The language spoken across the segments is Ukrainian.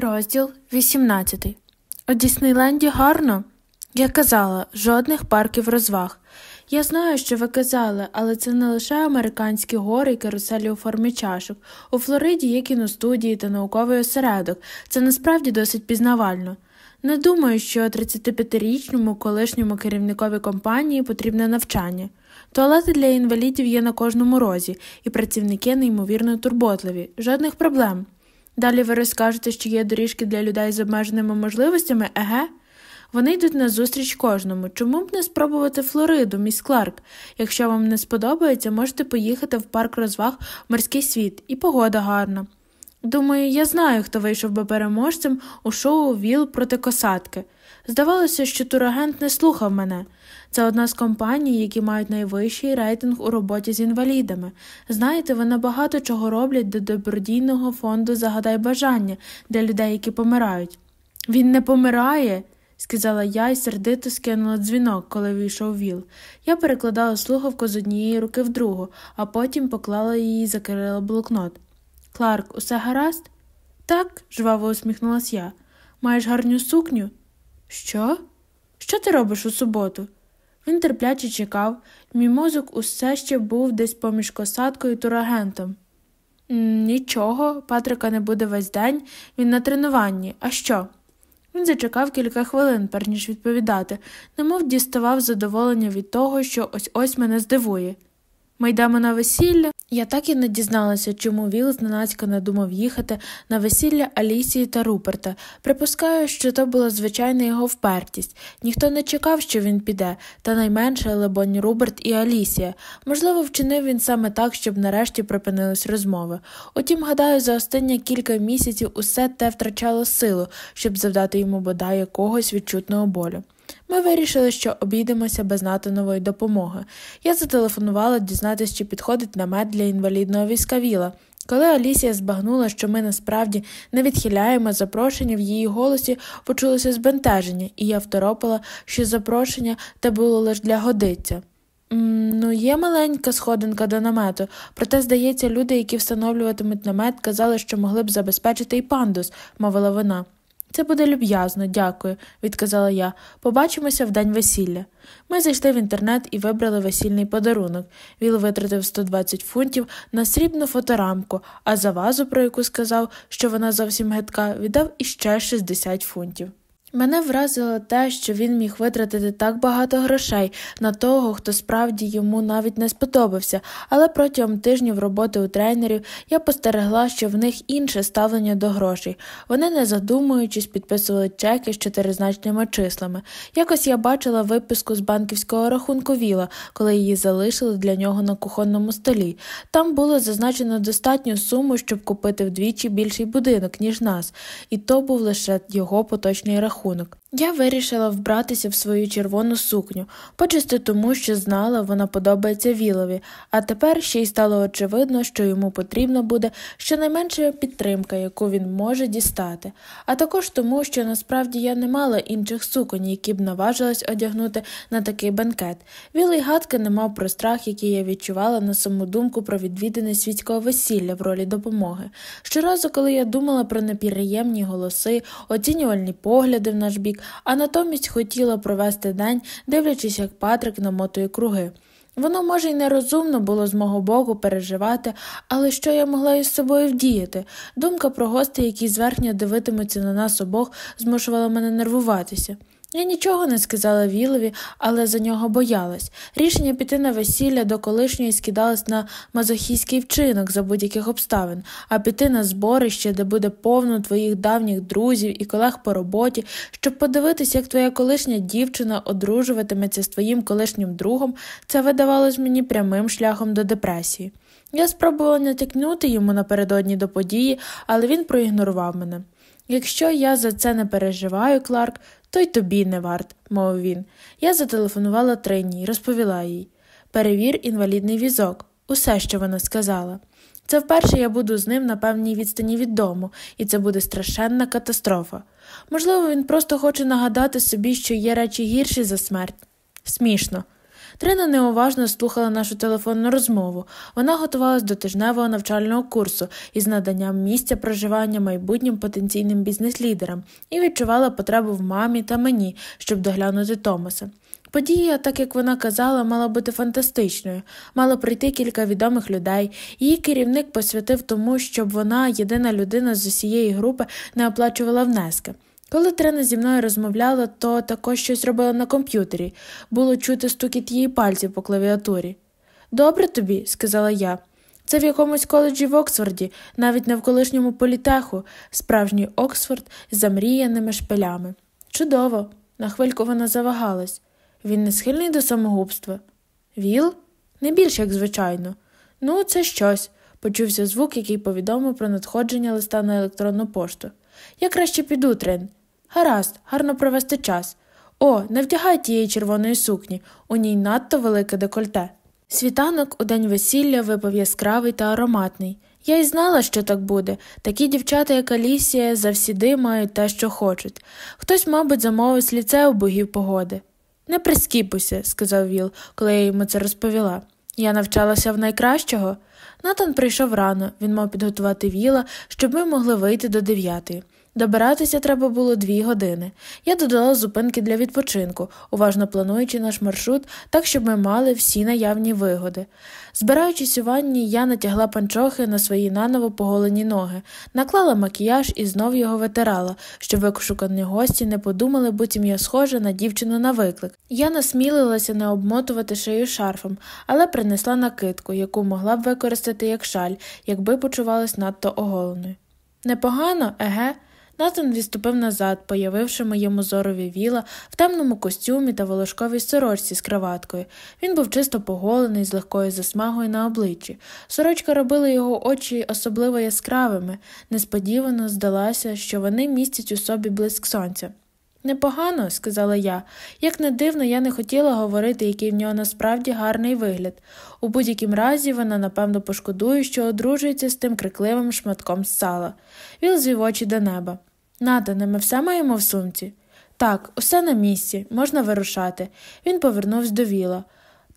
Розділ 18 У Діснейленді гарно. Я казала, жодних парків розваг. Я знаю, що ви казали, але це не лише американські гори і каруселі у формі чашок. У Флориді є кіностудії та науковий осередок. Це насправді досить пізнавально. Не думаю, що 35-річному колишньому керівникові компанії потрібне навчання. Туалети для інвалідів є на кожному розі, і працівники неймовірно турботливі, жодних проблем. Далі ви розкажете, що є доріжки для людей з обмеженими можливостями, еге? Вони йдуть на зустріч кожному. Чому б не спробувати Флориду, міс Кларк? Якщо вам не сподобається, можете поїхати в парк розваг Морський світ, і погода гарна. Думаю, я знаю, хто вийшов би переможцем у шоу Віл проти косатки. Здавалося, що турагент не слухав мене. Це одна з компаній, які мають найвищий рейтинг у роботі з інвалідами. Знаєте, вони багато чого роблять до добродійного фонду Загадай бажання для людей, які помирають. Він не помирає, сказала я і сердито скинула дзвінок, коли війшов Віл. Я перекладала слухавку з однієї руки в другу, а потім поклала її і закрила блокнот. Кларк, усе гаразд? Так, жваво усміхнулась я. Маєш гарню сукню? Що? Що ти робиш у суботу? Він терпляче чекав, мій мозок усе ще був десь поміж косаткою і турагентом. Нічого, Патрика не буде весь день, він на тренуванні. А що? Він зачекав кілька хвилин, перш ніж відповідати, немов діставав задоволення від того, що ось ось мене здивує. Ми йдемо на весілля. Я так і не дізналася, чому Віл зненацька надумав їхати на весілля Алісії та Руперта. Припускаю, що то була звичайна його впертість. Ніхто не чекав, що він піде, та найменше, лебонь, Руберт і Алісія. Можливо, вчинив він саме так, щоб нарешті припинились розмови. Утім, гадаю, за останні кілька місяців усе те втрачало силу, щоб завдати йому бодай якогось відчутного болю. Ми вирішили, що обійдемося без Натанової допомоги. Я зателефонувала дізнатися, чи підходить намет для інвалідного війська Віла. Коли Алісія збагнула, що ми насправді не відхиляємо запрошення, в її голосі почулося збентеження, і я второпила, що запрошення те було лише для годиця. Ну, є маленька сходинка до намету, проте, здається, люди, які встановлюватимуть намет, казали, що могли б забезпечити і пандус, мовила вона. Це буде люб'язно, дякую, відказала я. Побачимося в день весілля. Ми зайшли в інтернет і вибрали весільний подарунок. Віл витратив 120 фунтів на срібну фоторамку, а за вазу, про яку сказав, що вона зовсім гидка, віддав іще 60 фунтів. Мене вразило те, що він міг витратити так багато грошей на того, хто справді йому навіть не сподобався, але протягом тижнів роботи у тренерів я постерегла, що в них інше ставлення до грошей. Вони, не задумуючись, підписували чеки з чотиризначними числами. Якось я бачила виписку з банківського рахунку Віла, коли її залишили для нього на кухонному столі. Там було зазначено достатню суму, щоб купити вдвічі більший будинок, ніж нас, і то був лише його поточний рахунок рахунок. Я вирішила вбратися в свою червону сукню, почисти тому, що знала, вона подобається Вілові, а тепер ще й стало очевидно, що йому потрібна буде щонайменша підтримка, яку він може дістати, а також тому, що насправді я не мала інших суконь, які б наважилась одягнути на такий бенкет. Вілий гадки не мав про страх, який я відчувала на саму думку про відвідане світського весілля в ролі допомоги. Щоразу, коли я думала про неприємні голоси, оцінювальні погляди в наш бік а натомість хотіла провести день, дивлячись, як Патрик намотує круги. Воно, може, й нерозумно було з мого боку переживати, але що я могла із собою вдіяти? Думка про гостей, які зверхня дивитимуться на нас обох, змушувала мене нервуватися. Я нічого не сказала Вілові, але за нього боялась. Рішення піти на весілля до колишньої скидалось на мазохійський вчинок за будь-яких обставин, а піти на зборище, де буде повно твоїх давніх друзів і колег по роботі, щоб подивитися, як твоя колишня дівчина одружуватиметься з твоїм колишнім другом, це видавалось мені прямим шляхом до депресії. Я спробувала натякнути йому напередодні до події, але він проігнорував мене. Якщо я за це не переживаю, Кларк, то й тобі не варт, мовив він. Я зателефонувала Трині і розповіла їй перевір інвалідний візок, усе, що вона сказала. Це вперше я буду з ним на певній відстані від дому, і це буде страшенна катастрофа. Можливо, він просто хоче нагадати собі, що є речі гірші за смерть. Смішно. Трина неуважно слухала нашу телефонну розмову. Вона готувалась до тижневого навчального курсу із наданням місця проживання майбутнім потенційним бізнес-лідерам і відчувала потребу в мамі та мені, щоб доглянути Томаса. Подія, так як вона казала, мала бути фантастичною, мало прийти кілька відомих людей. Її керівник посвятив тому, щоб вона, єдина людина з усієї групи, не оплачувала внески. Коли Трина зі мною розмовляла, то також щось робила на комп'ютері було чути стукіт її пальців по клавіатурі. Добре тобі, сказала я. Це в якомусь коледжі в Оксфорді, навіть не колишньому політеху, справжній Оксфорд з замріяними шпилями. Чудово, на хвильку вона завагалась. Він не схильний до самогубства. Віл? Не більш, як звичайно. Ну, це щось, почувся звук, який повідомив про надходження листа на електронну пошту. Я краще піду, Трин. Гаразд, гарно провести час. О, не вдягай тієї червоної сукні, у ній надто велике декольте. Світанок у день весілля випав яскравий та ароматний. Я й знала, що так буде. Такі дівчата, як Алісія, завсіди мають те, що хочуть. Хтось, мабуть, замовив з ліцею богів погоди. Не прискіпуйся, сказав Віл, коли я йому це розповіла. Я навчалася в найкращого. Натан прийшов рано, він мав підготувати віла, щоб ми могли вийти до дев'ятої. Добиратися треба було дві години. Я додала зупинки для відпочинку, уважно плануючи наш маршрут, так, щоб ми мали всі наявні вигоди. Збираючись у ванні, я натягла панчохи на свої наново поголені ноги, наклала макіяж і знов його витирала, щоб викошукані гості не подумали, буцім я схожа на дівчину на виклик. Я насмілилася не обмотувати шию шарфом, але принесла накидку, яку могла б використати як шаль, якби почувалась надто оголеною. Непогано, еге? Натан відступив назад, появивши моєму зорові віла в темному костюмі та волошковій сорочці з краваткою. Він був чисто поголений, з легкою засмагою на обличчі. Сорочка робила його очі особливо яскравими. Несподівано здалося, що вони містять у собі блиск сонця. Непогано, сказала я. Як не дивно, я не хотіла говорити, який в нього насправді гарний вигляд. У будь-якім разі вона, напевно, пошкодує, що одружується з тим крикливим шматком сала. Він звів очі до неба. Натане, ми все маємо в сумці? Так, усе на місці, можна вирушати. Він повернувся до віла.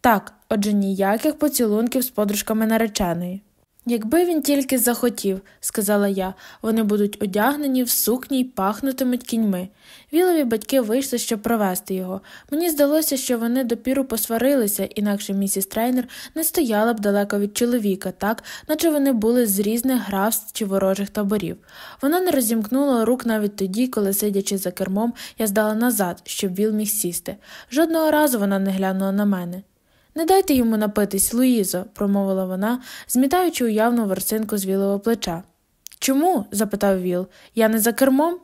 Так, отже ніяких поцілунків з подружками нареченої. Якби він тільки захотів, сказала я, вони будуть одягнені в сукні й пахнутимуть кіньми. Вілові батьки вийшли, щоб провести його. Мені здалося, що вони допіру посварилися, інакше місіс трейнер не стояла б далеко від чоловіка, так, наче вони були з різних графств чи ворожих таборів. Вона не розімкнула рук навіть тоді, коли, сидячи за кермом, я здала назад, щоб Віл міг сісти. Жодного разу вона не глянула на мене. Не дайте йому напитись, Луїзо, промовила вона, змітаючи уявну ворсинку з вілого плеча. Чому? запитав Віл. Я не за кермом?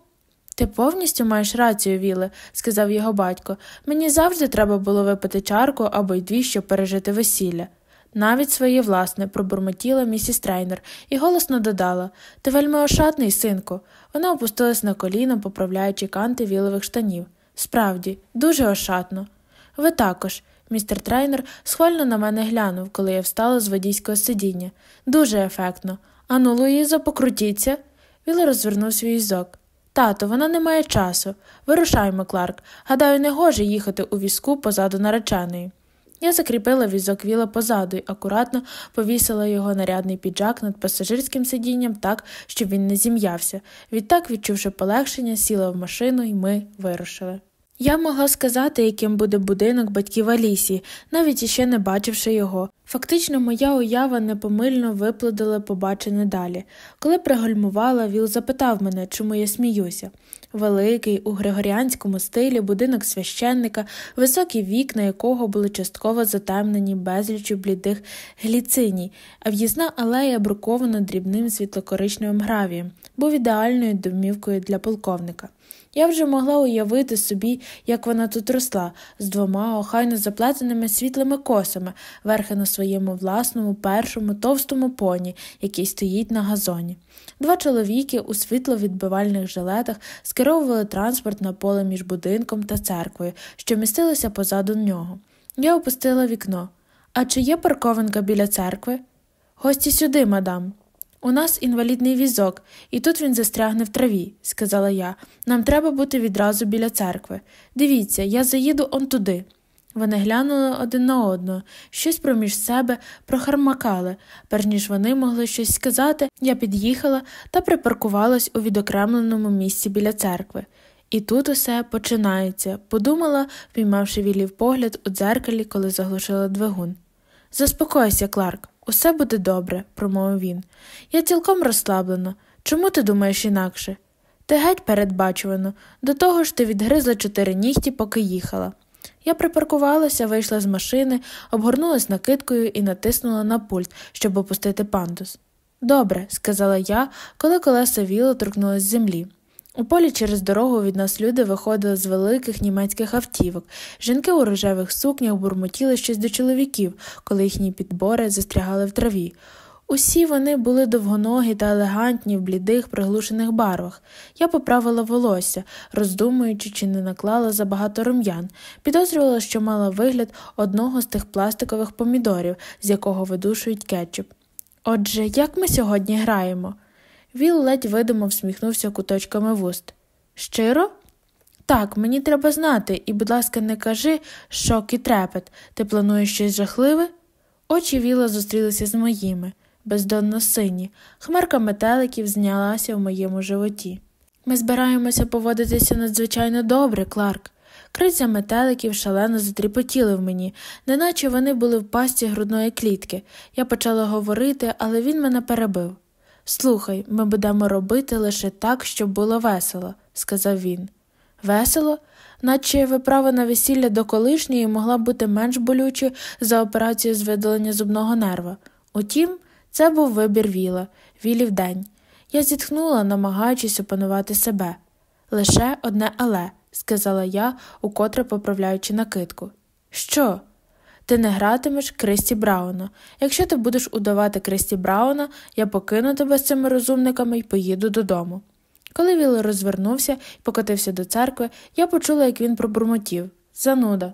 Ти повністю маєш рацію, Віле, сказав його батько. Мені завжди треба було випити чарку або й дві, щоб пережити весілля. Навіть своє власне, пробурмотіла місіс Трейнер і голосно додала Ти вельми ошатний, синку. Вона опустилась на коліно, поправляючи канти вілових штанів. Справді, дуже ошатно. Ви також. Містер Трейнер схвально на мене глянув, коли я встала з водійського сидіння. Дуже ефектно. Ану, Луїзо, покрутіться. Віле розвернув свій візок. Тато, вона не має часу. Вирушаймо, Кларк. Гадаю, не гоже їхати у візку позаду нареченої. Я закріпила візок віла позаду і акуратно повісила його нарядний піджак над пасажирським сидінням так, щоб він не зім'явся. Відтак, відчувши полегшення, сіла в машину, і ми вирушили. Я могла сказати, яким буде будинок батьків Алісі, навіть іще не бачивши його. Фактично, моя уява непомильно виплодила побачене далі. Коли пригальмувала, Віл запитав мене, чому я сміюся. Великий, у григоріанському стилі будинок священника, високі вікна якого були частково затемнені безлічю блідих гліциній, а в'їзна алея брукована дрібним світлокоричневим гравієм, був ідеальною домівкою для полковника. Я вже могла уявити собі, як вона тут росла, з двома охайно заплетеними світлими косами, верхи на своєму власному першому товстому поні, який стоїть на газоні. Два чоловіки у світловідбивальних жилетах скеровували транспорт на поле між будинком та церквою, що містилися позаду нього. Я опустила вікно. А чи є паркованка біля церкви? Гості сюди, мадам. У нас інвалідний візок, і тут він застрягне в траві, сказала я. Нам треба бути відразу біля церкви. Дивіться, я заїду он туди. Вони глянули один на одного, щось проміж себе прохармакали. Перш ніж вони могли щось сказати, я під'їхала та припаркувалась у відокремленому місці біля церкви. І тут усе починається, подумала, впіймавши вілів погляд у дзеркалі, коли заглушила двигун. Заспокойся, Кларк, усе буде добре, промовив він. Я цілком розслаблена. Чому ти думаєш інакше? Ти геть передбачувано, до того ж ти відгризла чотири нігті, поки їхала. Я припаркувалася, вийшла з машини, обгорнулась накидкою і натиснула на пульт, щоб опустити пандус. Добре, сказала я, коли колеса віло торкнулось з землі. У полі через дорогу від нас люди виходили з великих німецьких автівок. Жінки у рожевих сукнях бурмотіли щось до чоловіків, коли їхні підбори застрягали в траві. Усі вони були довгоногі та елегантні в блідих, приглушених барвах. Я поправила волосся, роздумуючи, чи не наклала забагато рум'ян, підозрювала, що мала вигляд одного з тих пластикових помідорів, з якого видушують кетчуп. Отже, як ми сьогодні граємо? Віл ледь видимо всміхнувся куточками вуст. Щиро? Так, мені треба знати, і, будь ласка, не кажи шок і трепет. Ти плануєш щось жахливе? Очі Віла зустрілися з моїми, бездонно сині. Хмарка метеликів знялася в моєму животі. Ми збираємося поводитися надзвичайно добре, Кларк. Криця метеликів шалено затріпотіли в мені, неначе вони були в пасті грудної клітки. Я почала говорити, але він мене перебив. Слухай, ми будемо робити лише так, щоб було весело, сказав він. Весело? Наче виправа на весілля до колишньої могла бути менш болючою за операцію з видалення зубного нерва. Утім, це був вибір Віла, Вілів день. Я зітхнула, намагаючись опанувати себе. Лише одне але, сказала я, укотре поправляючи накидку. Що? Ти не гратимеш Кристі Брауна. Якщо ти будеш удавати Кристі Брауна, я покину тебе з цими розумниками і поїду додому. Коли Віл розвернувся і покотився до церкви, я почула, як він пробурмотів зануда.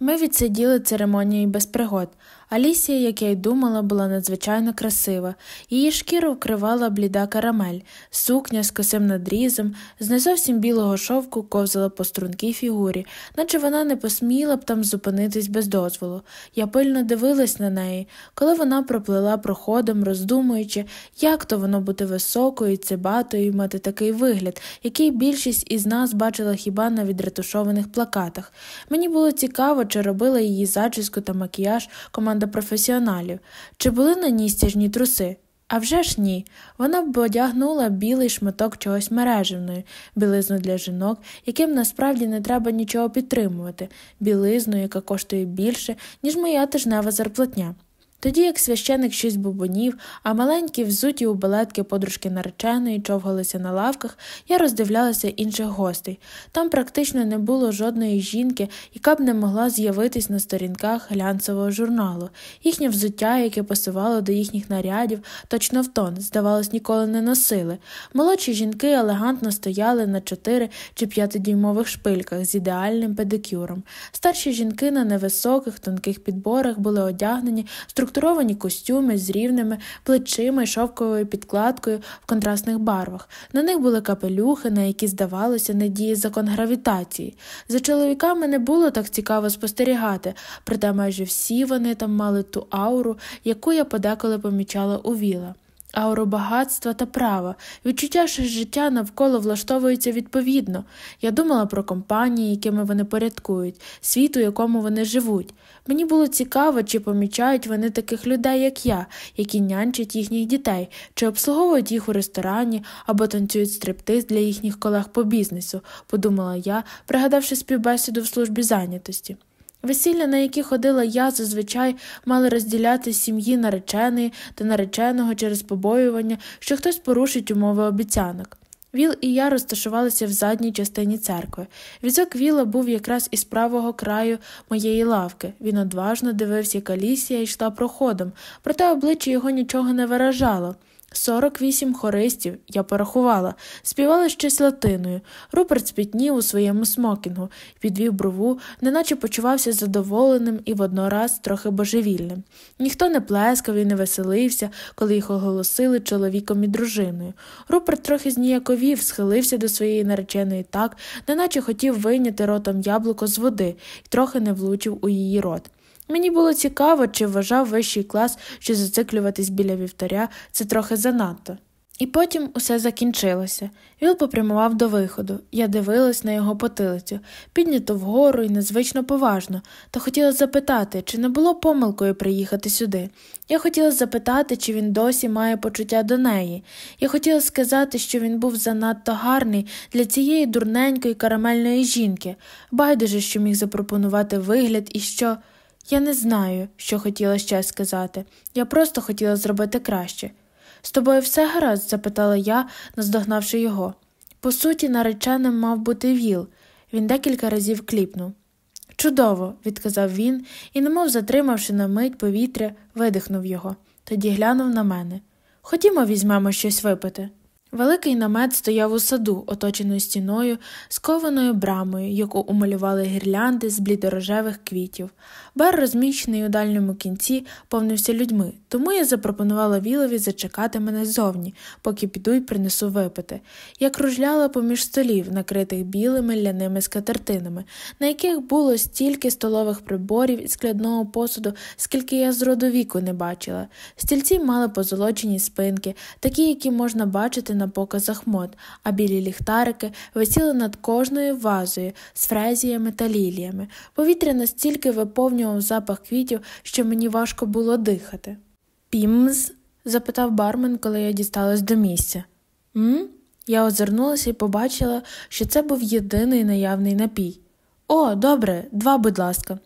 Ми відсиділи церемонію без пригод. Алісія, як я й думала, була надзвичайно красива. Її шкіру вкривала бліда карамель, сукня з косим надрізом, з не зовсім білого шовку ковзала по стрункій фігурі, наче вона не посміла б там зупинитись без дозволу. Я пильно дивилась на неї, коли вона проплила проходом, роздумуючи, як то воно бути високою, цибатою і мати такий вигляд, який більшість із нас бачила хіба на відретушованих плакатах. Мені було цікаво, чи робила її зачіску та макіяж команда професіоналів, чи були на ній стяжні труси. А вже ж ні. Вона б одягнула білий шматок чогось мережевної, білизну для жінок, яким насправді не треба нічого підтримувати, білизну, яка коштує більше, ніж моя тижнева зарплатня. Тоді як священик щось бубонів, а маленькі взуті у балетки подружки нареченої човгалися на лавках, я роздивлялася інших гостей. Там практично не було жодної жінки, яка б не могла з'явитись на сторінках глянцевого журналу. Їхнє взуття, яке пасувало до їхніх нарядів, точно в тон, здавалось, ніколи не носили. Молодші жінки елегантно стояли на чотири чи п'ятидюймових шпильках з ідеальним педикюром. Старші жінки на невисоких, тонких підборах були одягнені структуровані костюми з рівними плечима й шовковою підкладкою в контрастних барвах. На них були капелюхи, на які, здавалося, не діє закон гравітації. За чоловіками не було так цікаво спостерігати, проте майже всі вони там мали ту ауру, яку я подеколи помічала у віла ауру багатства та права, відчуття, що життя навколо влаштовується відповідно. Я думала про компанії, якими вони порядкують, світ, у якому вони живуть. Мені було цікаво, чи помічають вони таких людей, як я, які нянчать їхніх дітей, чи обслуговують їх у ресторані або танцюють стриптиз для їхніх колег по бізнесу, подумала я, пригадавши співбесіду в службі зайнятості. Весілля, на які ходила я, зазвичай мали розділяти сім'ї нареченої та нареченого через побоювання, що хтось порушить умови обіцянок. Віл і я розташувалися в задній частині церкви. Візок Віла був якраз із правого краю моєї лавки. Він одважно дивився, як Алісія йшла проходом, проте обличчя його нічого не виражало. 48 хористів, я порахувала, співали щось латиною. Руперт спітнів у своєму смокінгу, підвів брову, неначе почувався задоволеним і воднораз трохи божевільним. Ніхто не плескав і не веселився, коли їх оголосили чоловіком і дружиною. Руперт трохи зніяковів, схилився до своєї нареченої так, неначе хотів вийняти ротом яблуко з води і трохи не влучив у її рот. Мені було цікаво, чи вважав вищий клас, що зациклюватись біля вівтаря це трохи занадто. І потім усе закінчилося. Віл попрямував до виходу. Я дивилась на його потилицю, піднято вгору і незвично поважно, та хотіла запитати, чи не було помилкою приїхати сюди. Я хотіла запитати, чи він досі має почуття до неї. Я хотіла сказати, що він був занадто гарний для цієї дурненької карамельної жінки, байдуже, що міг запропонувати вигляд і що. Я не знаю, що хотіла ще сказати. Я просто хотіла зробити краще. З тобою все гаразд? запитала я, наздогнавши його. По суті, нареченим мав бути віл. Він декілька разів кліпнув. Чудово, відказав він і, немов затримавши на мить повітря, видихнув його. Тоді глянув на мене. Ходімо, візьмемо щось випити. Великий намет стояв у саду, оточений стіною, скованою брамою, яку умалювали гірлянди з блідорожевих квітів. Бар, розміщений у дальньому кінці, повнився людьми, тому я запропонувала Вілові зачекати мене ззовні, поки піду й принесу випити. Я кружляла поміж столів, накритих білими ляними скатертинами, на яких було стільки столових приборів і складного посуду, скільки я з роду віку не бачила. Стільці мали позолочені спинки, такі, які можна бачити на показах мод, а білі ліхтарики висіли над кожною вазою з фрезіями та ліліями. Повітря настільки виповнював запах квітів, що мені важко було дихати. Пімз? запитав бармен, коли я дісталась до місця. М? Я озирнулася і побачила, що це був єдиний наявний напій. О, добре, два, будь ласка.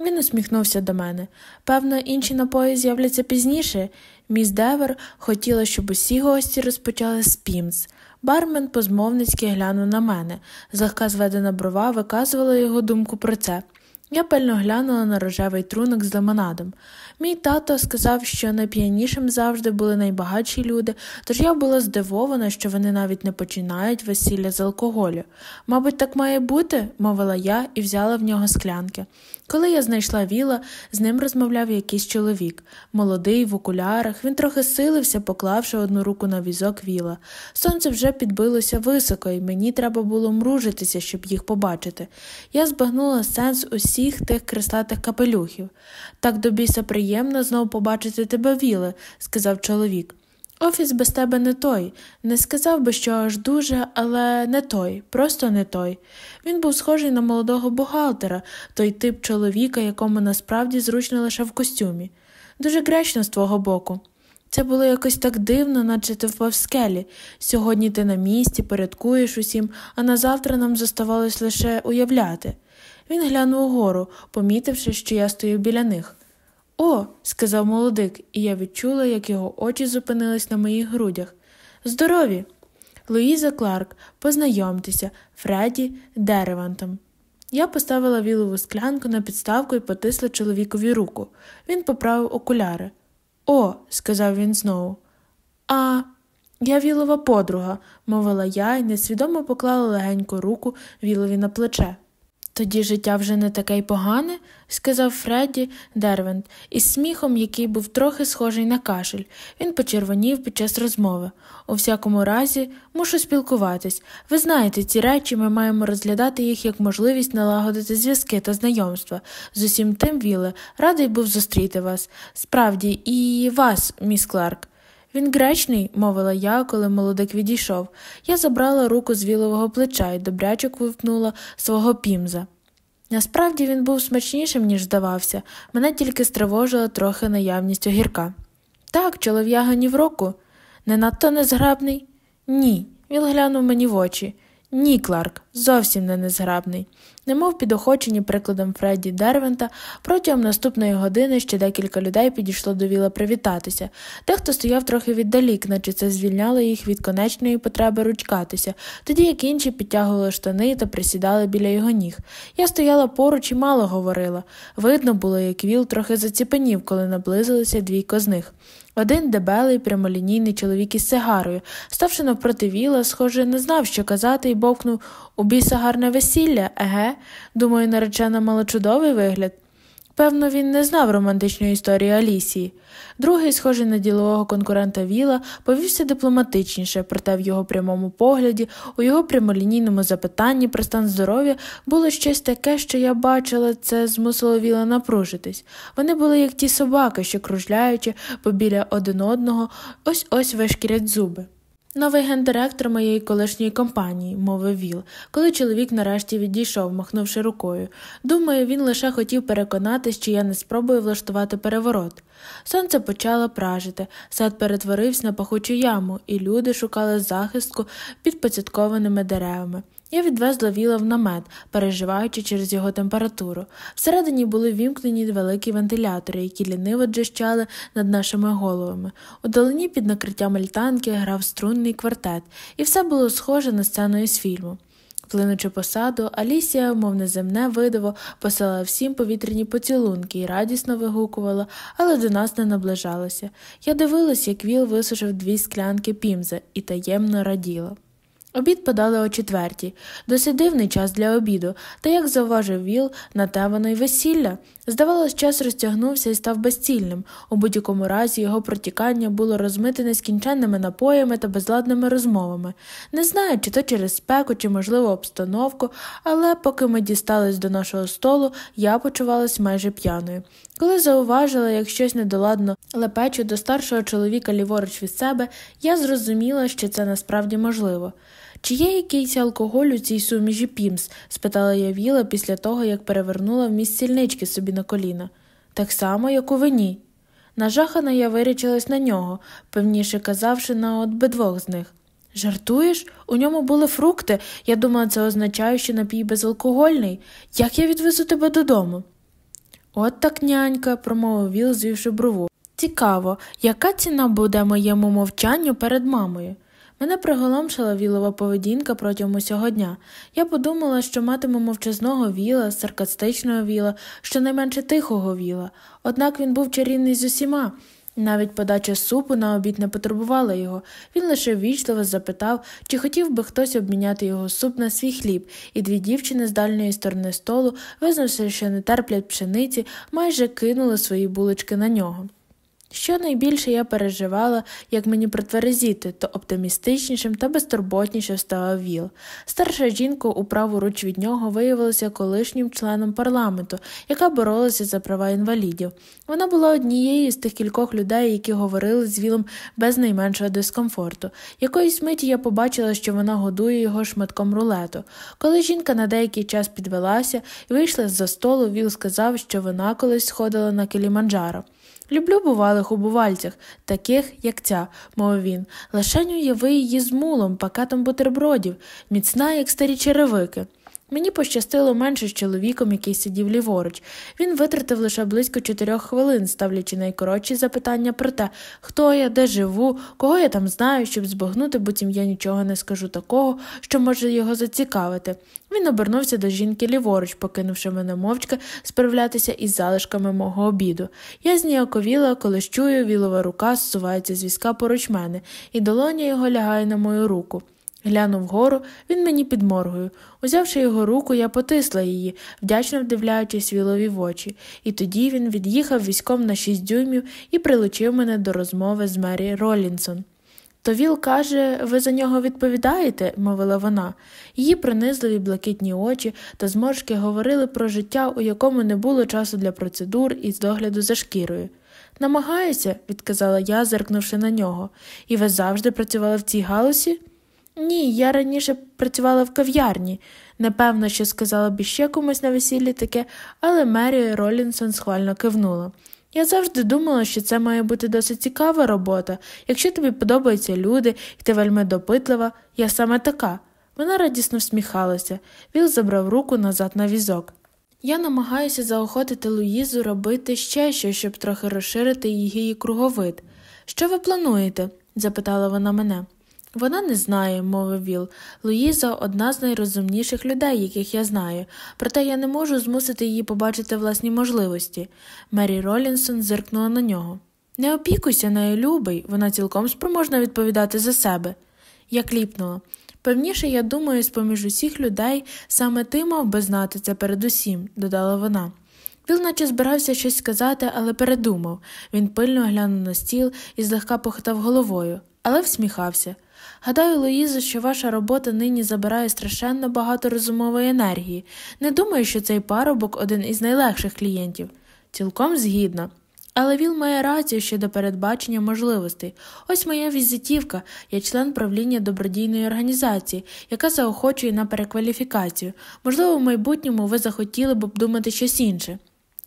Він усміхнувся до мене. Певно, інші напої з'являться пізніше. Міс Девер хотіла, щоб усі гості розпочали з пімс. Бармен позмовницьки глянув на мене. Злегка зведена брова виказувала його думку про це. Я пильно глянула на рожевий трунок з лимонадом. Мій тато сказав, що найп'янішим завжди були найбагатші люди, тож я була здивована, що вони навіть не починають весілля з алкоголю. Мабуть, так має бути, мовила я і взяла в нього склянки. Коли я знайшла віла, з ним розмовляв якийсь чоловік. Молодий, в окулярах, він трохи силився, поклавши одну руку на візок віла. Сонце вже підбилося високо, і мені треба було мружитися, щоб їх побачити. Я збагнула сенс усіх тих креслатих капелюхів. Так до приємно знов побачити тебе, віле, сказав чоловік. Офіс без тебе не той. Не сказав би, що аж дуже, але не той, просто не той. Він був схожий на молодого бухгалтера, той тип чоловіка, якому насправді зручно лише в костюмі. Дуже гречно з твого боку. Це було якось так дивно, наче ти впав скелі. Сьогодні ти на місці, порядкуєш усім, а на завтра нам зоставалось лише уявляти. Він глянув угору, помітивши, що я стою біля них. О, сказав молодик, і я відчула, як його очі зупинились на моїх грудях. Здорові. Луїза Кларк, познайомтеся, Фредді Деревантом. Я поставила вілову склянку на підставку і потисла чоловікові руку. Він поправив окуляри. О, сказав він знову. А, я вілова подруга, мовила я і несвідомо поклала легеньку руку вілові на плече. Тоді життя вже не таке й погане, сказав Фредді Дервент, із сміхом, який був трохи схожий на кашель. Він почервонів під час розмови. У всякому разі, мушу спілкуватись. Ви знаєте, ці речі ми маємо розглядати їх як можливість налагодити зв'язки та знайомства. З усім тим, Віле, радий був зустріти вас. Справді, і вас, міс Кларк. Він гречний, мовила я, коли молодик відійшов. Я забрала руку з вілового плеча і добрячок вивпнула свого пімза. Насправді він був смачнішим, ніж здавався, мене тільки стривожила трохи наявність огірка. Так, чолов'яга ні в року. Не надто незграбний? Ні. Він глянув мені в очі. Ні, Кларк, зовсім не незграбний. Немов підохочені прикладом Фредді Дервента, протягом наступної години ще декілька людей підійшло до віла привітатися. Дехто стояв трохи віддалік, наче це звільняло їх від конечної потреби ручкатися, тоді як інші підтягували штани та присідали біля його ніг. Я стояла поруч і мало говорила. Видно було, як віл трохи заціпенів, коли наблизилися двійко з них. Один дебелий, прямолінійний чоловік із сигарою, ставши навпроти віла, схоже, не знав, що казати, і бовкнув у біса гарне весілля, еге. Думаю, наречена мала чудовий вигляд. Певно, він не знав романтичної історії Алісії. Другий, схожий на ділового конкурента Віла, повівся дипломатичніше, проте в його прямому погляді, у його прямолінійному запитанні про стан здоров'я було щось таке, що я бачила, це змусило Віла напружитись. Вони були як ті собаки, що кружляючи побіля один одного, ось ось вишкірять зуби. Новий гендиректор моєї колишньої компанії, мовив Віл, коли чоловік нарешті відійшов, махнувши рукою. Думаю, він лише хотів переконатись, чи я не спробую влаштувати переворот. Сонце почало пражити, сад перетворився на пахучу яму, і люди шукали захистку під поцяткованими деревами. Я відвезла віла в намет, переживаючи через його температуру. Всередині були вімкнені великі вентилятори, які ліниво джищали над нашими головами. У долині під накриттям альтанки грав струнний квартет, і все було схоже на сцену із фільму. Плинучи по саду, Алісія, мов неземне видиво, посилала всім повітряні поцілунки і радісно вигукувала, але до нас не наближалася. Я дивилась, як Віл висушив дві склянки пімза і таємно раділа. Обід подали о четвертій, досить дивний час для обіду, та, як зауважив Віл, на те воно й весілля. Здавалось, час розтягнувся і став безцільним. У будь-якому разі його протікання було розмите нескінченними напоями та безладними розмовами. Не знаю, чи то через спеку, чи, можливо, обстановку, але поки ми дістались до нашого столу, я почувалась майже п'яною. Коли зауважила, як щось недоладно лепечу до старшого чоловіка ліворуч від себе, я зрозуміла, що це насправді можливо. Чи є якийсь алкоголь у цій суміжі пімс? спитала я Віла після того, як перевернула вміст сільнички собі на коліна. Так само, як у вині. Нажахана я вирічилась на нього, певніше казавши на обидвох з них. Жартуєш? У ньому були фрукти. Я думала, це означає, що напій безалкогольний. Як я відвезу тебе додому? От так нянька, промовив Віл, звівши брову. Цікаво, яка ціна буде моєму мовчанню перед мамою? Мене приголомшила вілова поведінка протягом усього дня. Я подумала, що матиму мовчазного віла, саркастичного віла, щонайменше тихого віла, однак він був чарівний з усіма. Навіть подача супу на обід не потурбувала його. Він лише ввічливо запитав, чи хотів би хтось обміняти його суп на свій хліб, і дві дівчини з дальньої сторони столу, визнавши, що не терплять пшениці, майже кинули свої булочки на нього. Що найбільше я переживала, як мені протверезіти, то оптимістичнішим та безтурботнішим ставав Віл. Старша жінка у праву руч від нього виявилася колишнім членом парламенту, яка боролася за права інвалідів. Вона була однією з тих кількох людей, які говорили з Вілом без найменшого дискомфорту. Якоїсь миті я побачила, що вона годує його шматком рулету. Коли жінка на деякий час підвелася і вийшла з за столу, Віл сказав, що вона колись сходила на Кіліманджаро. Люблю бувалих убувальцях, таких, як ця, мовив він. Лишень уяви її з мулом, пакетом бутербродів, міцна, як старі черевики. Мені пощастило менше з чоловіком, який сидів ліворуч. Він витратив лише близько чотирьох хвилин, ставлячи найкоротші запитання про те, хто я, де живу, кого я там знаю, щоб збагнути, буцім я нічого не скажу такого, що може його зацікавити. Він обернувся до жінки ліворуч, покинувши мене мовчки справлятися із залишками мого обіду. Я зніяковіла, коли чую, вілова рука зсувається з візка поруч мене, і долоня його лягає на мою руку. Глянув вгору, він мені підморгує. Узявши його руку, я потисла її, вдячно вдивляючись вілові в очі, і тоді він від'їхав військом на шість дюймів і прилучив мене до розмови з Мері Ролінсон. То Віл каже, ви за нього відповідаєте, мовила вона. Її пронизливі блакитні очі та зморшки говорили про життя, у якому не було часу для процедур і з догляду за шкірою. Намагаюся, відказала я, зеркнувши на нього. І ви завжди працювали в цій галузі? Ні, я раніше працювала в кав'ярні. Непевно, що сказала б іще комусь на весіллі таке, але Мері Ролінсон схвально кивнула. Я завжди думала, що це має бути досить цікава робота. Якщо тобі подобаються люди і ти вельми допитлива, я саме така. Вона радісно всміхалася. Віл забрав руку назад на візок. Я намагаюся заохотити Луїзу робити ще щось, щоб трохи розширити її круговид. Що ви плануєте? запитала вона мене. Вона не знає, мовив Віл. Луїза одна з найрозумніших людей, яких я знаю, проте я не можу змусити її побачити власні можливості. Мері Ролінсон зиркнула на нього. Не опікуйся нею, любий, вона цілком спроможна відповідати за себе. Я кліпнула. Певніше, я думаю, з поміж усіх людей саме ти мав би знати це передусім, додала вона. Віл наче збирався щось сказати, але передумав. Він пильно глянув на стіл і злегка похитав головою, але всміхався. Гадаю, Луїзо, що ваша робота нині забирає страшенно багато розумової енергії. Не думаю, що цей парубок один із найлегших клієнтів. Цілком згідно. Але Віл має рацію щодо передбачення можливостей. Ось моя візитівка, я член правління добродійної організації, яка заохочує на перекваліфікацію. Можливо, в майбутньому ви захотіли б обдумати щось інше.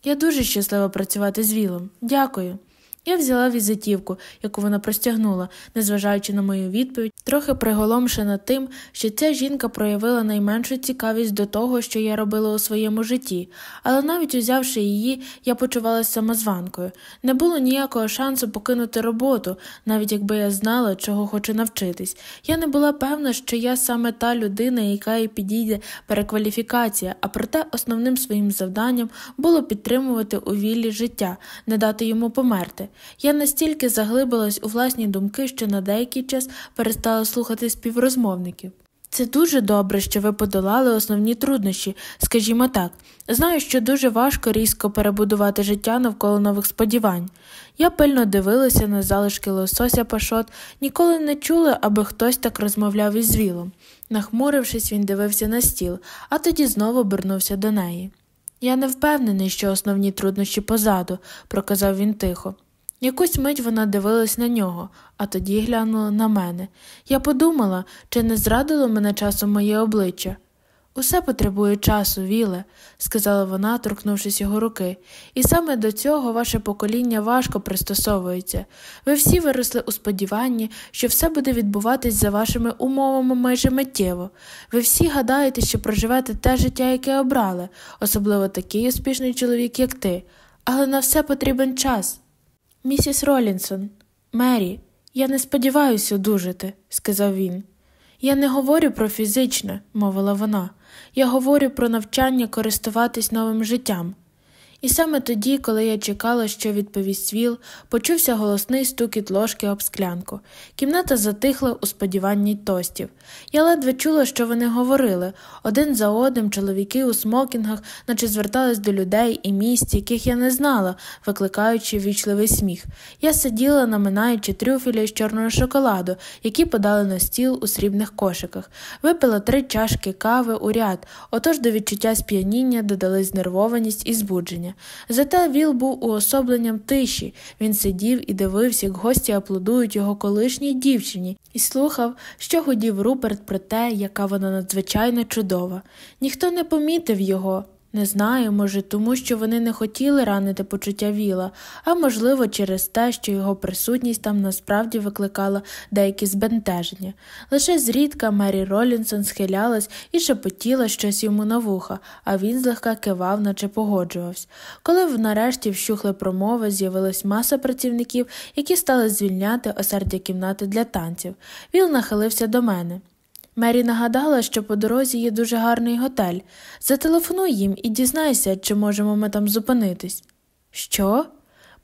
Я дуже щаслива працювати з Вілом. Дякую. Я взяла візитівку, яку вона простягнула, незважаючи на мою відповідь, трохи приголомшена тим, що ця жінка проявила найменшу цікавість до того, що я робила у своєму житті, але навіть узявши її, я почувалася самозванкою. Не було ніякого шансу покинути роботу, навіть якби я знала, чого хочу навчитись. Я не була певна, що я саме та людина, яка їй підійде перекваліфікація, а проте основним своїм завданням було підтримувати у віллі життя, не дати йому померти. Я настільки заглибилась у власні думки, що на деякий час перестала слухати співрозмовників. Це дуже добре, що ви подолали основні труднощі, скажімо так. Знаю, що дуже важко різко перебудувати життя навколо нових сподівань. Я пильно дивилася на залишки лосося пашот, ніколи не чула, аби хтось так розмовляв із вілом. Нахмурившись, він дивився на стіл, а тоді знову обернувся до неї. Я не впевнений, що основні труднощі позаду, проказав він тихо. Якусь мить вона дивилась на нього, а тоді глянула на мене. Я подумала, чи не зрадило мене часом моє обличчя. Усе потребує часу, Віле, сказала вона, торкнувшись його руки, і саме до цього ваше покоління важко пристосовується. Ви всі виросли у сподіванні, що все буде відбуватись за вашими умовами майже миттєво. Ви всі гадаєте, що проживете те життя, яке обрали, особливо такий успішний чоловік, як ти, але на все потрібен час. Місіс Ролінсон, Мері, я не сподіваюся одужати, сказав він. Я не говорю про фізичне, мовила вона, я говорю про навчання користуватись новим життям. І саме тоді, коли я чекала, що відповість Віл, почувся голосний стукіт ложки об склянку. Кімната затихла у сподіванні тостів. Я ледве чула, що вони говорили. Один за одним чоловіки у смокінгах, наче звертались до людей і місць, яких я не знала, викликаючи вічливий сміх. Я сиділа, наминаючи трюфеля з чорного шоколаду, які подали на стіл у срібних кошиках, випила три чашки кави у ряд, отож до відчуття сп'яніння додались знервованість і збудження. Зате Віл був уособленням тиші. Він сидів і дивився, як гості аплодують його колишній дівчині, і слухав, що гудів Руперт про те, яка вона надзвичайно чудова. Ніхто не помітив його. Не знаю, може, тому що вони не хотіли ранити почуття віла, а можливо, через те, що його присутність там насправді викликала деякі збентеження. Лише зрідка Мері Ролінсон схилялась і шепотіла щось йому на вуха, а він злегка кивав, наче погоджувався. Коли нарешті вщухли промови, з'явилась маса працівників, які стали звільняти осердя кімнати для танців. Віл нахилився до мене. Мері нагадала, що по дорозі є дуже гарний готель. Зателефонуй їм і дізнайся, чи можемо ми там зупинитись. Що?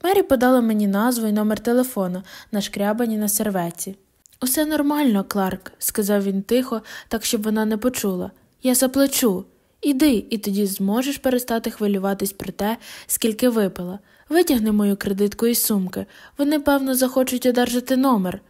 Мері подала мені назву і номер телефона, нашкрябані на серветці. Усе нормально, Кларк, сказав він тихо, так щоб вона не почула. Я заплачу. Іди, і тоді зможеш перестати хвилюватись про те, скільки випила. Витягни мою кредитку із сумки. Вони, певно, захочуть одержати номер.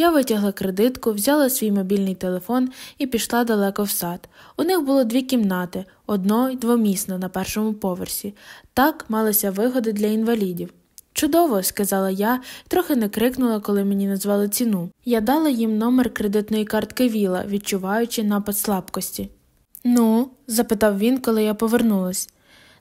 Я витягла кредитку, взяла свій мобільний телефон і пішла далеко в сад. У них було дві кімнати, одно й двомісна на першому поверсі. Так малися вигоди для інвалідів. Чудово, сказала я трохи не крикнула, коли мені назвали ціну. Я дала їм номер кредитної картки Віла, відчуваючи напад слабкості. Ну, запитав він, коли я повернулась.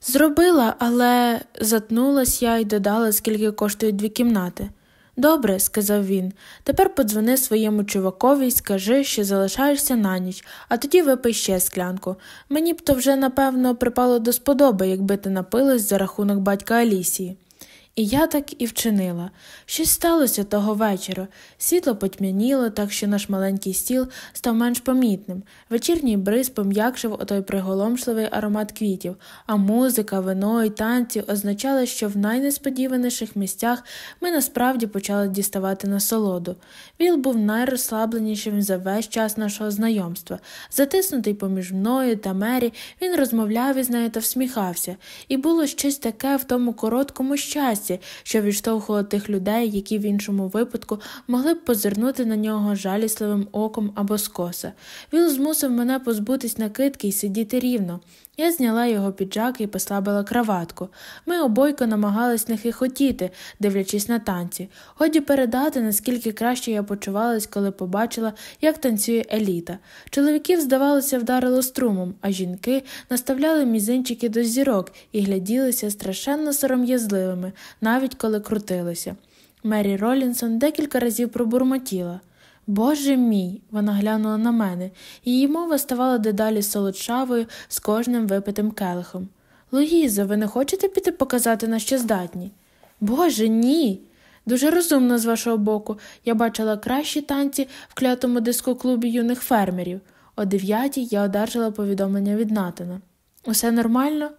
Зробила, але затнулась я і додала, скільки коштують дві кімнати. Добре, сказав він, тепер подзвони своєму чувакові і скажи, що залишаєшся на ніч, а тоді випий ще склянку. Мені б то вже, напевно, припало до сподоби, якби ти напилась за рахунок батька Алісії. І я так і вчинила. Щось сталося того вечора. Світло потьмяніло, так що наш маленький стіл став менш помітним. Вечірній бриз пом'якшив отой приголомшливий аромат квітів, а музика, вино і танці означали, що в найнесподіваніших місцях ми насправді почали діставати насолоду. Віл був найрозслабленішим за весь час нашого знайомства. Затиснутий поміж мною та Мері, він розмовляв із нею та всміхався, і було щось таке в тому короткому щасті щастя, що відштовхувало тих людей, які в іншому випадку могли б позирнути на нього жалісливим оком або скоса. Він змусив мене позбутись накидки і сидіти рівно. Я зняла його піджак і послабила краватку. Ми обойко намагались не хихотіти, дивлячись на танці. Годі передати, наскільки краще я почувалась, коли побачила, як танцює еліта. Чоловіків, здавалося, вдарило струмом, а жінки наставляли мізинчики до зірок і гляділися страшенно сором'язливими, навіть коли крутилися. Мері Ролінсон декілька разів пробурмотіла. Боже мій, вона глянула на мене, її мова ставала дедалі солодшавою з кожним випитим келихом. Луїзо, ви не хочете піти показати, на що здатні? Боже, ні. Дуже розумно з вашого боку. Я бачила кращі танці в клятому дискоклубі юних фермерів. О дев'ятій я одержала повідомлення від Натана. Усе нормально?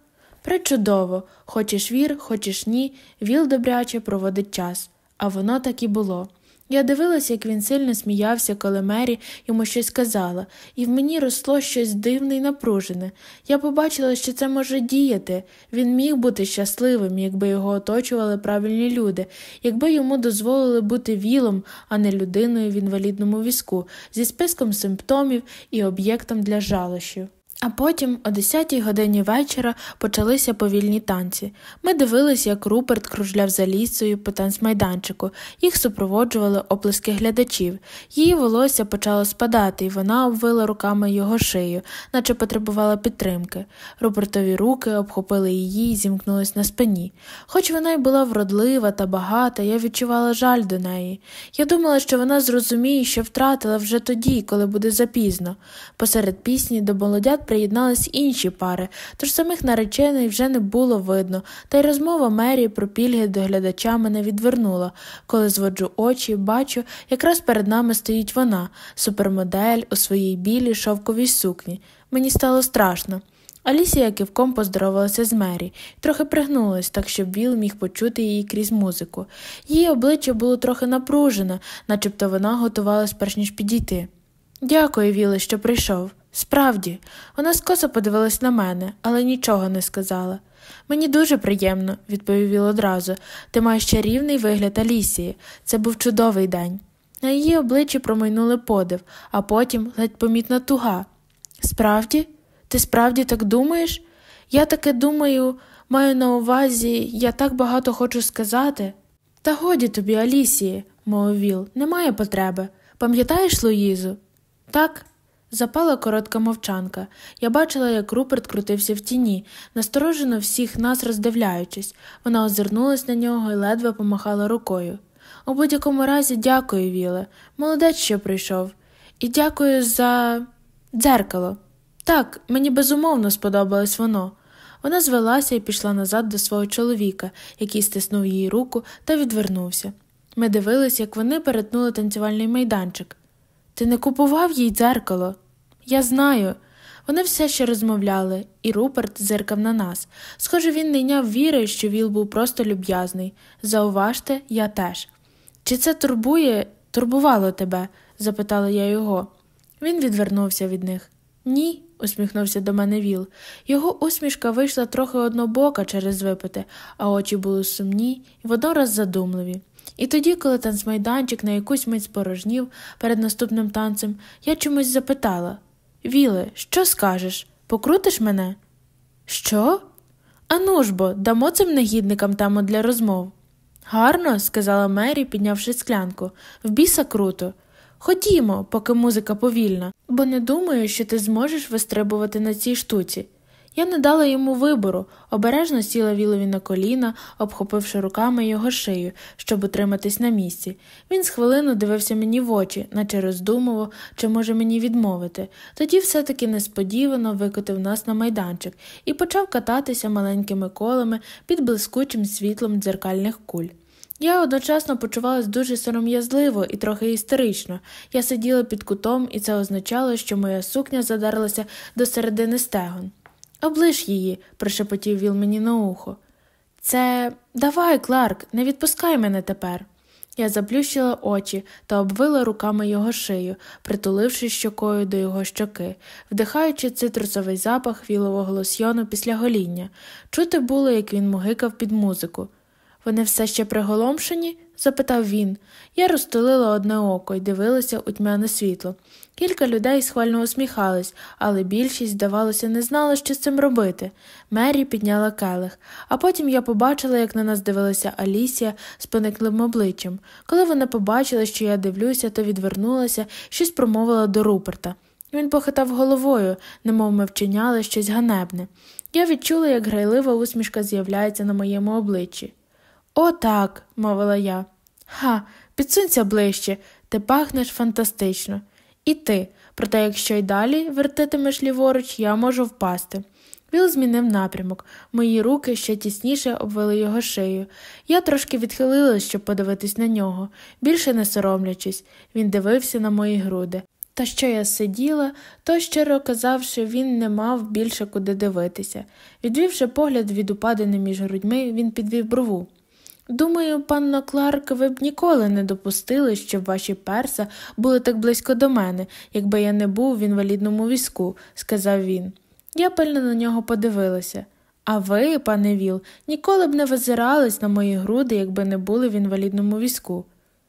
Пречудово. Хочеш вір, хочеш ні, віл добряче проводить час. А воно так і було. Я дивилася, як він сильно сміявся, коли Мері йому щось казала, і в мені росло щось дивне і напружене. Я побачила, що це може діяти. Він міг бути щасливим, якби його оточували правильні люди, якби йому дозволили бути вілом, а не людиною в інвалідному візку, зі списком симптомів і об'єктом для жалощів. А потім, о 10 годині вечора, почалися повільні танці. Ми дивилися, як Руперт кружляв за лісою по танцмайданчику, їх супроводжували оплески глядачів. Її волосся почало спадати, і вона обвила руками його шию, наче потребувала підтримки. Рупертові руки обхопили її і зімкнулись на спині. Хоч вона й була вродлива та багата, я відчувала жаль до неї. Я думала, що вона зрозуміє, що втратила вже тоді, коли буде запізно. Посеред пісні до молодят приєднались інші пари, тож самих наречених вже не було видно, та й розмова Мері про пільги до глядача мене відвернула. Коли зводжу очі, бачу, якраз перед нами стоїть вона, супермодель у своїй білій шовковій сукні. Мені стало страшно. Алісія кивком поздоровалася з Мері, трохи пригнулась, так щоб Віл міг почути її крізь музику. Її обличчя було трохи напружене, начебто вона готувалась перш ніж підійти. Дякую, Віле, що прийшов. Справді, вона скоса подивилась на мене, але нічого не сказала. Мені дуже приємно, відповів він одразу. Ти маєш чарівний вигляд Алісії. Це був чудовий день. На її обличчі промайнули подив, а потім ледь помітна туга. Справді? Ти справді так думаєш? Я таке думаю, маю на увазі, я так багато хочу сказати. Та годі тобі, Алісії, мовив Віл, немає потреби. Пам'ятаєш Луїзу? Так, Запала коротка мовчанка. Я бачила, як Руперт крутився в тіні, насторожено всіх нас роздивляючись. Вона озирнулась на нього і ледве помахала рукою. У будь-якому разі, дякую, Віле. Молодець, що прийшов. І дякую за дзеркало. Так, мені безумовно сподобалось воно. Вона звелася і пішла назад до свого чоловіка, який стиснув її руку та відвернувся. Ми дивились, як вони перетнули танцювальний майданчик. Ти не купував їй дзеркало? Я знаю. Вони все ще розмовляли, і Руперт зиркав на нас. Схоже, він не йняв віри, що Віл був просто люб'язний. Зауважте, я теж. Чи це турбує, турбувало тебе? запитала я його. Він відвернувся від них. Ні, усміхнувся до мене Віл. Його усмішка вийшла трохи однобока через випити, а очі були сумні і водораз задумливі. І тоді, коли танцмайданчик на якусь мить спорожнів перед наступним танцем, я чомусь запитала Віле, що скажеш? Покрутиш мене? Що? Ану ж бо, дамо цим негідникам тему для розмов. Гарно, сказала Мері, піднявши склянку, в біса круто. Ходімо, поки музика повільна, бо не думаю, що ти зможеш вистрибувати на цій штуці. Я не дала йому вибору, обережно сіла вілові на коліна, обхопивши руками його шию, щоб утриматись на місці. Він з хвилину дивився мені в очі, наче роздумував, чи може мені відмовити. Тоді все таки несподівано викотив нас на майданчик і почав кататися маленькими колами під блискучим світлом дзеркальних куль. Я одночасно почувалася дуже сором'язливо і трохи істерично. Я сиділа під кутом, і це означало, що моя сукня задерлася до середини стегон. Оближ її, прошепотів Віл мені на ухо. Це давай, Кларк, не відпускай мене тепер. Я заплющила очі та обвила руками його шию, притуливши щокою до його щоки, вдихаючи цитрусовий запах вілового лосьйону після гоління. Чути було, як він мугикав під музику. Вони все ще приголомшені? Запитав він. Я розтулила одне око і дивилася у тьмяне світло. Кілька людей схвально усміхались, але більшість, здавалося, не знала, що з цим робити. Мері підняла келих, а потім я побачила, як на нас дивилася Алісія з пониклим обличчям. Коли вона побачила, що я дивлюся, то відвернулася, щось промовила до Руперта. Він похитав головою, немов ми вчиняли щось ганебне. Я відчула, як грайлива усмішка з'являється на моєму обличчі. О, так, мовила я. Ха, підсунься ближче, ти пахнеш фантастично. І ти, проте якщо й далі вертитимеш ліворуч, я можу впасти. Віл змінив напрямок, мої руки ще тісніше обвели його шию. Я трошки відхилилась, щоб подивитись на нього, більше не соромлячись, він дивився на мої груди. Та що я сиділа, то, щиро казавши, він не мав більше куди дивитися. Відвівши погляд від упадини між грудьми, він підвів брову. Думаю, панно Кларк, ви б ніколи не допустили, щоб ваші перса були так близько до мене, якби я не був в інвалідному візку, сказав він. Я пильно на нього подивилася. А ви, пане Віл, ніколи б не визирались на мої груди, якби не були в інвалідному візку.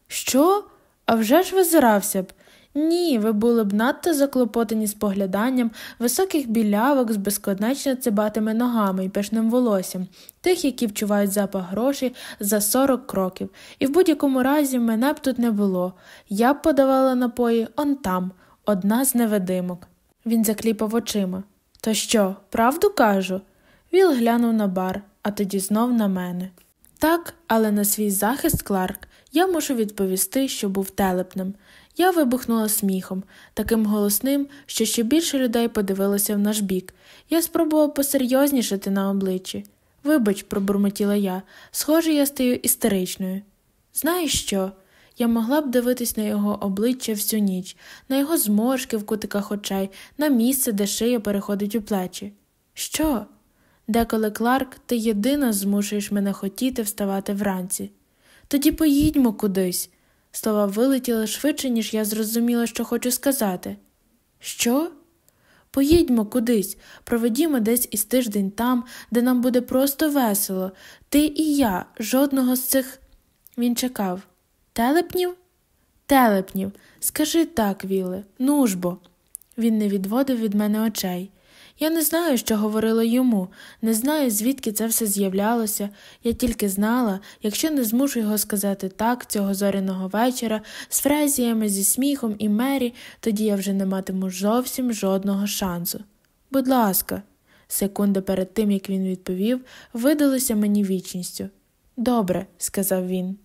Що? А вже ж визирався б. Ні, ви були б надто заклопотані спогляданням високих білявок з безконечно цибатими ногами і пишним волоссям, тих, які вчувають запах грошей за сорок кроків, і в будь-якому разі мене б тут не було. Я б подавала напої он там, одна з невидимок. Він закліпав очима. То що, правду кажу? Віл глянув на бар, а тоді знов на мене. Так, але на свій захист, Кларк, я мушу відповісти, що був телепним. Я вибухнула сміхом, таким голосним, що ще більше людей подивилося в наш бік. Я спробувала посерйознішати на обличчі. Вибач, пробурмотіла я, схоже, я стаю істеричною. Знаєш що? Я могла б дивитись на його обличчя всю ніч, на його зморшки в кутиках очей, на місце, де шия переходить у плечі. Що? Деколи, Кларк, ти єдина змушуєш мене хотіти вставати вранці. Тоді поїдьмо кудись. Слова вилетіли швидше, ніж я зрозуміла, що хочу сказати. Що? Поїдьмо кудись, проведімо десь із тиждень там, де нам буде просто весело. Ти і я, жодного з цих. Він чекав. Телепнів? Телепнів. Скажи так, Віле, ну ж бо. Він не відводив від мене очей. Я не знаю, що говорила йому, не знаю, звідки це все з'являлося. Я тільки знала, якщо не змушу його сказати так цього зоряного вечора, з фрезіями, зі сміхом і мері, тоді я вже не матиму зовсім жодного шансу. Будь ласка, секунди перед тим, як він відповів, видалося мені вічністю. Добре, сказав він.